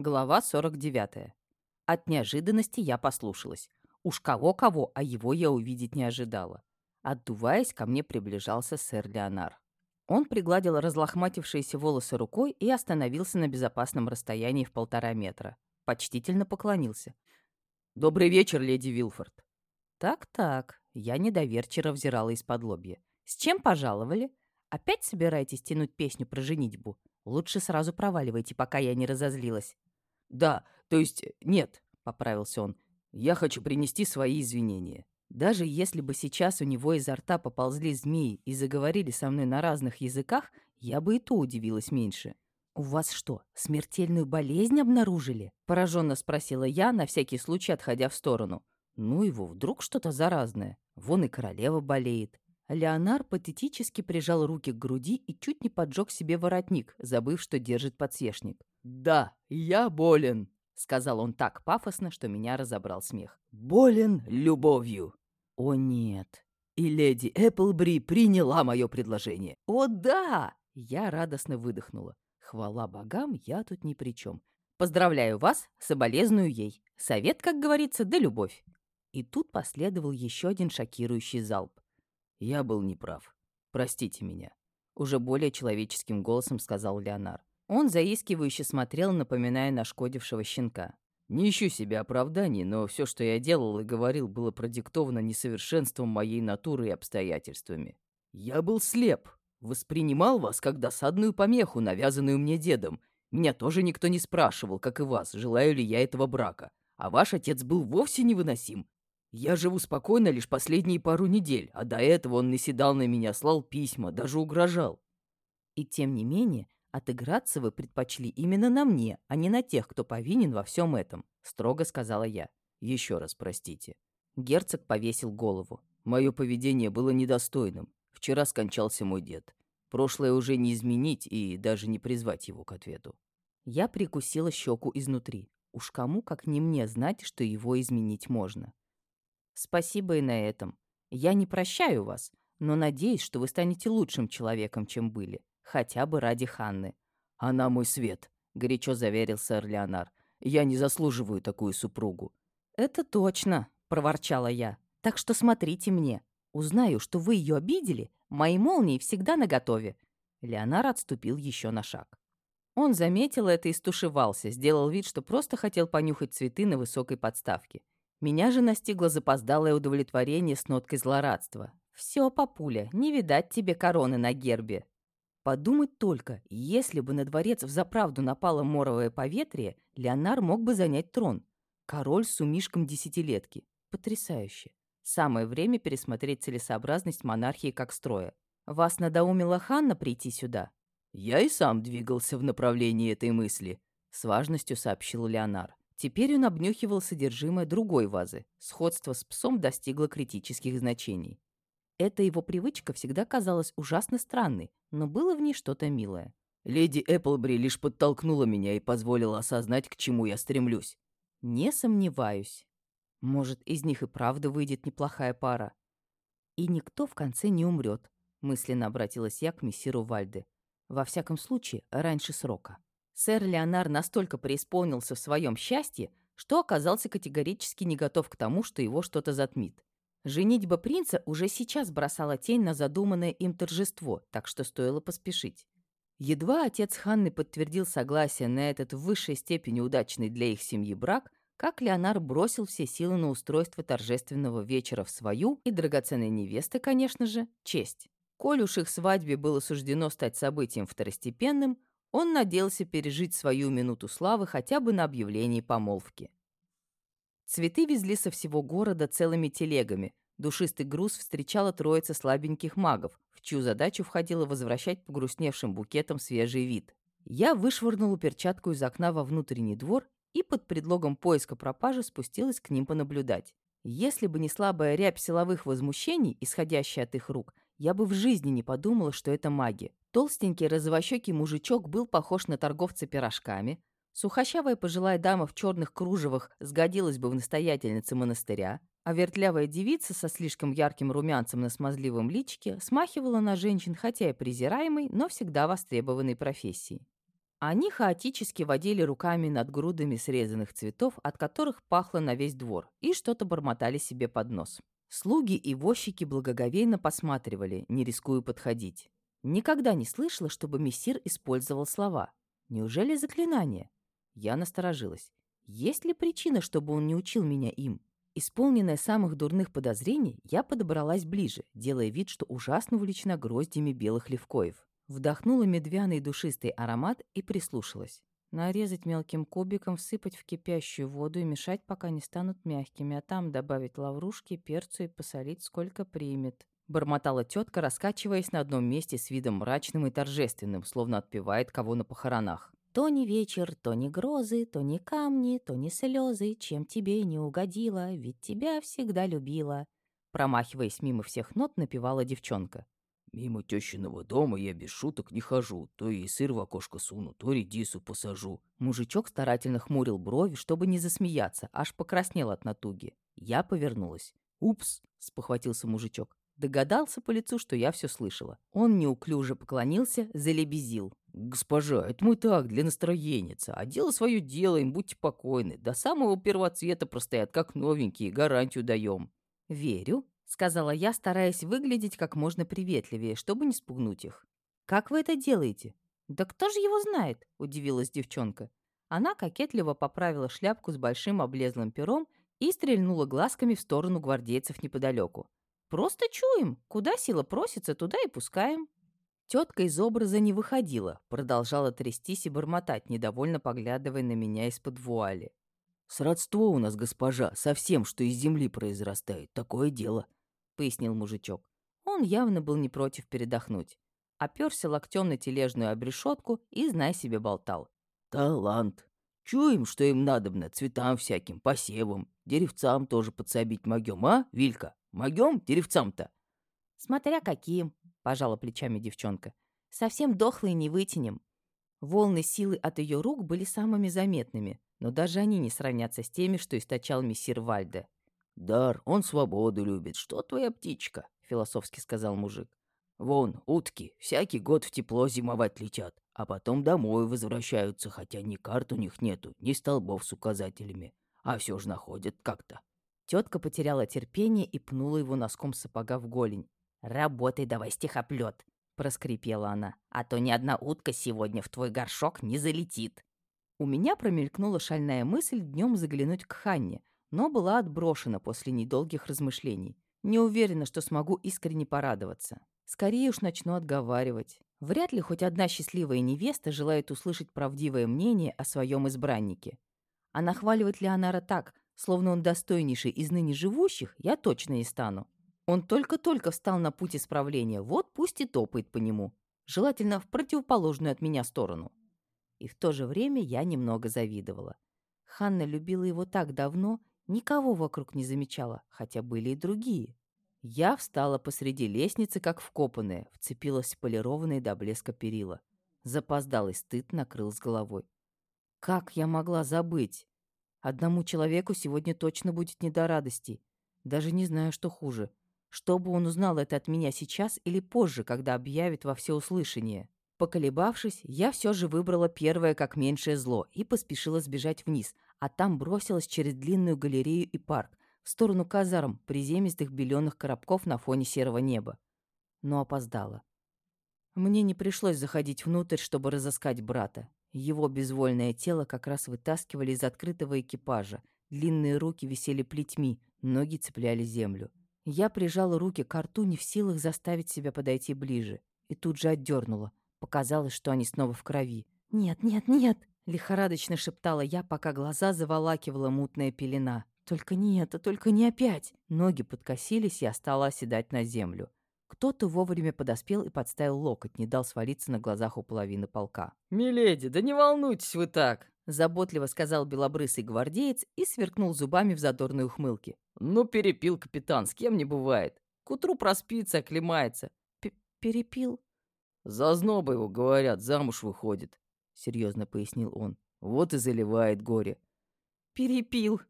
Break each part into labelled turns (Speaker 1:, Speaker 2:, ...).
Speaker 1: Глава 49. От неожиданности я послушалась. Уж кого-кого, а его я увидеть не ожидала. Отдуваясь, ко мне приближался сэр Леонар. Он пригладил разлохматившиеся волосы рукой и остановился на безопасном расстоянии в полтора метра. Почтительно поклонился. «Добрый вечер, леди Вилфорд». «Так-так», — я недоверчиво взирала из-под лобья. «С чем пожаловали? Опять собираетесь тянуть песню про женитьбу? Лучше сразу проваливайте, пока я не разозлилась».
Speaker 2: «Да, то есть нет», — поправился он. «Я хочу принести свои извинения».
Speaker 1: Даже если бы сейчас у него изо рта поползли змеи и заговорили со мной на разных языках, я бы и то удивилась меньше. «У вас что, смертельную болезнь обнаружили?» — пораженно спросила я, на всякий случай отходя в сторону. «Ну его, вдруг что-то заразное. Вон и королева болеет». Леонар патетически прижал руки к груди и чуть не поджег себе воротник, забыв, что держит подсвечник.
Speaker 2: «Да, я болен», — сказал он так пафосно, что меня разобрал смех. «Болен любовью».
Speaker 1: «О, нет».
Speaker 2: И леди Эпплбри приняла мое предложение.
Speaker 1: «О, да!» Я радостно выдохнула. Хвала богам, я тут ни при чем. Поздравляю вас, соболезную ей. Совет, как говорится, да любовь. И тут последовал еще один шокирующий залп.
Speaker 2: «Я был неправ. Простите меня», — уже более человеческим голосом сказал Леонар.
Speaker 1: Он заискивающе смотрел, напоминая нашкодившего щенка.
Speaker 2: «Не ищу себе оправданий, но все, что я делал и говорил, было продиктовано несовершенством моей натуры и обстоятельствами. Я был слеп, воспринимал вас как досадную помеху, навязанную мне дедом. Меня тоже никто не спрашивал, как и вас, желаю ли я этого брака. А ваш отец был вовсе невыносим. Я живу спокойно лишь последние пару недель, а до этого он наседал на меня, слал письма, даже угрожал.
Speaker 1: И тем не менее, отыграться вы предпочли именно на мне, а не на тех, кто повинен во всем этом, строго сказала я.
Speaker 2: Еще раз простите.
Speaker 1: Герцог повесил голову.
Speaker 2: Мое поведение было недостойным. Вчера скончался мой дед. Прошлое уже не изменить и даже не призвать его к ответу.
Speaker 1: Я прикусила щеку изнутри. Уж кому, как не мне, знать, что его изменить можно. Спасибо и на этом. Я не прощаю вас, но надеюсь, что вы станете лучшим человеком, чем были. Хотя бы ради Ханны.
Speaker 2: Она мой свет, горячо заверил сэр Леонар. Я не заслуживаю такую супругу.
Speaker 1: Это точно, проворчала я. Так что смотрите мне. Узнаю, что вы ее обидели, мои молнии всегда наготове. Леонар отступил еще на шаг. Он заметил это и стушевался, сделал вид, что просто хотел понюхать цветы на высокой подставке. Меня же настигло запоздалое удовлетворение с ноткой злорадства. «Все, папуля, не видать тебе короны на гербе». Подумать только, если бы на дворец взаправду напало моровое поветрие, Леонар мог бы занять трон. Король с умишком десятилетки. Потрясающе. Самое время пересмотреть целесообразность монархии как строя. Вас надоумила Ханна прийти сюда?
Speaker 2: Я и сам двигался в направлении этой мысли, с важностью сообщил Леонар.
Speaker 1: Теперь он обнюхивал содержимое другой вазы. Сходство с псом достигло критических значений. Эта его привычка всегда казалась ужасно странной, но было в ней что-то милое.
Speaker 2: «Леди Эпплбри лишь подтолкнула меня и позволила осознать, к чему я стремлюсь».
Speaker 1: «Не сомневаюсь. Может, из них и правда выйдет неплохая пара. И никто в конце не умрет», — мысленно обратилась я к мессиру Вальде. «Во всяком случае, раньше срока». Сэр Леонар настолько преисполнился в своем счастье, что оказался категорически не готов к тому, что его что-то затмит. Женитьба принца уже сейчас бросала тень на задуманное им торжество, так что стоило поспешить. Едва отец Ханны подтвердил согласие на этот в высшей степени удачный для их семьи брак, как Леонар бросил все силы на устройство торжественного вечера в свою и драгоценной невесты, конечно же, честь. Коль уж их свадьбе было суждено стать событием второстепенным, он надеялся пережить свою минуту славы хотя бы на объявлении помолвки. Цветы везли со всего города целыми телегами. Душистый груз встречала троица слабеньких магов, в чью задачу входило возвращать погрустневшим букетом свежий вид. Я вышвырнула перчатку из окна во внутренний двор и под предлогом поиска пропажи спустилась к ним понаблюдать. Если бы не слабая рябь силовых возмущений, исходящая от их рук, я бы в жизни не подумала, что это маги. Толстенький розовощекий мужичок был похож на торговца пирожками. Сухощавая пожилая дама в черных кружевах сгодилась бы в настоятельнице монастыря, а вертлявая девица со слишком ярким румянцем на смазливом личике смахивала на женщин, хотя и презираемой, но всегда востребованной профессии. Они хаотически водили руками над грудами срезанных цветов, от которых пахло на весь двор, и что-то бормотали себе под нос. Слуги и возчики благоговейно посматривали, не рискуя подходить. Никогда не слышала, чтобы мессир использовал слова. Неужели заклинание? Я насторожилась. Есть ли причина, чтобы он не учил меня им? Исполненная самых дурных подозрений, я подобралась ближе, делая вид, что ужасно увлечена гроздями белых левкоев. Вдохнула медвяный душистый аромат и прислушалась. Нарезать мелким кубиком, всыпать в кипящую воду и мешать, пока не станут мягкими, а там добавить лаврушки, перцу и посолить, сколько примет. Бормотала тетка, раскачиваясь на одном месте с видом мрачным и торжественным, словно отпевает кого на похоронах. То не вечер, то не грозы, то не камни, то не слезы, чем тебе не угодила, ведь тебя всегда любила. Промахиваясь мимо всех нот, напевала девчонка.
Speaker 2: Мимо тещиного дома я без шуток не хожу. То и сыр в окошко суну, то редису посажу.
Speaker 1: Мужичок старательно хмурил брови, чтобы не засмеяться, аж покраснел от натуги. Я повернулась. «Упс!» — спохватился мужичок. Догадался по лицу, что я все слышала. Он неуклюже поклонился, залебезил.
Speaker 2: «Госпожа, это мы так, для настроенница. А дело свое делаем, будьте покойны. До самого первоцвета простоят, как новенькие, гарантию даем».
Speaker 1: «Верю», — сказала я, стараясь выглядеть как можно приветливее, чтобы не спугнуть их. «Как вы это делаете?» «Да кто же его знает?» — удивилась девчонка. Она кокетливо поправила шляпку с большим облезлым пером и стрельнула глазками в сторону гвардейцев неподалеку. «Просто чуем. Куда сила просится, туда и пускаем». Тетка из образа не выходила, продолжала трястись и бормотать, недовольно поглядывая на меня из-под вуали.
Speaker 2: «Сродство у нас, госпожа, совсем, что из земли произрастает. Такое дело», —
Speaker 1: пояснил мужичок. Он явно был не против передохнуть. Оперся локтем на тележную обрешетку и, знай себе, болтал.
Speaker 2: «Талант. Чуем, что им надобно, цветам всяким, посевам, деревцам тоже подсобить могем, а, Вилька? Могем деревцам-то?»
Speaker 1: «Смотря каким», — пожала плечами девчонка. «Совсем дохлые не вытянем». Волны силы от ее рук были самыми заметными, но даже они не сравнятся с теми, что источал мессир Вальде.
Speaker 2: «Дар, он свободу любит. Что твоя птичка?» — философски сказал мужик. «Вон, утки, всякий год в тепло зимовать летят, а потом домой возвращаются, хотя ни карт у них нету, ни столбов с указателями, а все же находят как-то».
Speaker 1: Тетка потеряла терпение и пнула его носком сапога в голень. «Работай давай, стихоплет!» — проскрипела она. «А то ни одна утка сегодня в твой горшок не залетит!» У меня промелькнула шальная мысль днем заглянуть к Ханне, но была отброшена после недолгих размышлений. Не уверена, что смогу искренне порадоваться. Скорее уж начну отговаривать. Вряд ли хоть одна счастливая невеста желает услышать правдивое мнение о своем избраннике. А нахваливать Леонара так, словно он достойнейший из ныне живущих, я точно не стану. Он только-только встал на путь исправления, вот пусть и топает по нему. Желательно в противоположную от меня сторону. И в то же время я немного завидовала. Ханна любила его так давно, никого вокруг не замечала, хотя были и другие. Я встала посреди лестницы, как вкопанная, вцепилась в полированные до блеска перила. Запоздалый стыд накрыл с головой. Как я могла забыть? Одному человеку сегодня точно будет не до радости. Даже не знаю, что хуже. Чтобы он узнал это от меня сейчас или позже, когда объявит во всеуслышание. Поколебавшись, я все же выбрала первое как меньшее зло и поспешила сбежать вниз, а там бросилась через длинную галерею и парк, в сторону казарм, приземистых беленых коробков на фоне серого неба. Но опоздала. Мне не пришлось заходить внутрь, чтобы разыскать брата. Его безвольное тело как раз вытаскивали из открытого экипажа. Длинные руки висели плетьми, ноги цепляли землю. Я прижала руки к рту, не в силах заставить себя подойти ближе. И тут же отдернула. Показалось, что они снова в крови. «Нет, нет, нет!» — лихорадочно шептала я, пока глаза заволакивала мутная пелена. «Только не это, только не опять!» Ноги подкосились, я стала оседать на землю. Кто-то вовремя подоспел и подставил локоть, не дал свалиться на глазах у половины полка.
Speaker 2: «Миледи, да не волнуйтесь вы так!»
Speaker 1: — заботливо сказал белобрысый гвардеец и сверкнул зубами в задорной ухмылке.
Speaker 2: «Ну, перепил капитан, с кем не бывает. К утру проспится, оклемается».
Speaker 1: П «Перепил?»
Speaker 2: «Зазноба его, говорят, замуж выходит», — серьезно пояснил он. «Вот и заливает горе».
Speaker 1: «Перепил!»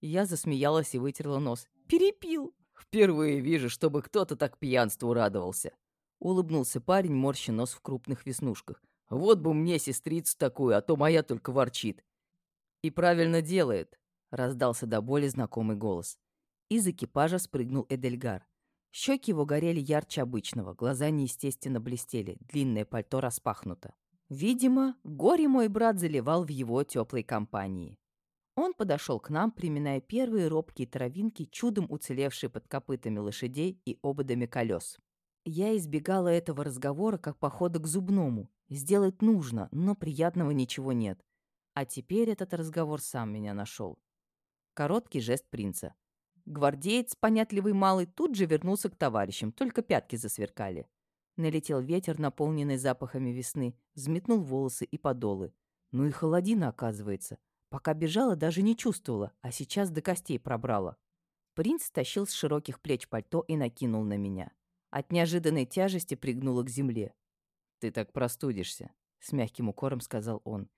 Speaker 1: Я засмеялась и вытерла нос. «Перепил!»
Speaker 2: «Впервые вижу, чтобы кто-то так пьянству радовался».
Speaker 1: Улыбнулся парень, морща нос в крупных веснушках.
Speaker 2: Вот бы мне сестрицу такую, а то моя только ворчит.
Speaker 1: И правильно делает, раздался до боли знакомый голос. Из экипажа спрыгнул Эдельгар. Щеки его горели ярче обычного, глаза неестественно блестели, длинное пальто распахнуто. Видимо, горе мой брат заливал в его теплой компании. Он подошел к нам, приминая первые робкие травинки, чудом уцелевшие под копытами лошадей и ободами колес. Я избегала этого разговора, как похода к зубному. Сделать нужно, но приятного ничего нет. А теперь этот разговор сам меня нашел. Короткий жест принца. Гвардеец, понятливый малый, тут же вернулся к товарищам, только пятки засверкали. Налетел ветер, наполненный запахами весны, взметнул волосы и подолы. Ну и холодина, оказывается. Пока бежала, даже не чувствовала, а сейчас до костей пробрала. Принц тащил с широких плеч пальто и накинул на меня. От неожиданной тяжести пригнула к земле.
Speaker 2: «Ты так простудишься», — с мягким укором сказал он.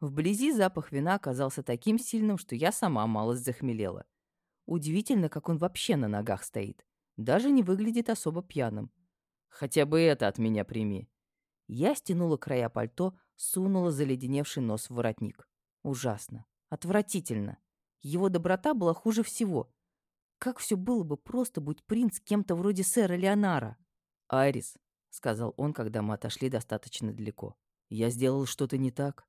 Speaker 1: Вблизи запах вина оказался таким сильным, что я сама малость захмелела. Удивительно, как он вообще на ногах стоит. Даже не выглядит особо пьяным.
Speaker 2: Хотя бы это от меня прими.
Speaker 1: Я стянула края пальто, сунула заледеневший нос в воротник. Ужасно. Отвратительно. Его доброта была хуже всего. Как все было бы просто, будь принц кем-то вроде сэра Леонара.
Speaker 2: «Айрис», — сказал он, когда мы отошли достаточно далеко. «Я сделал что-то не так?»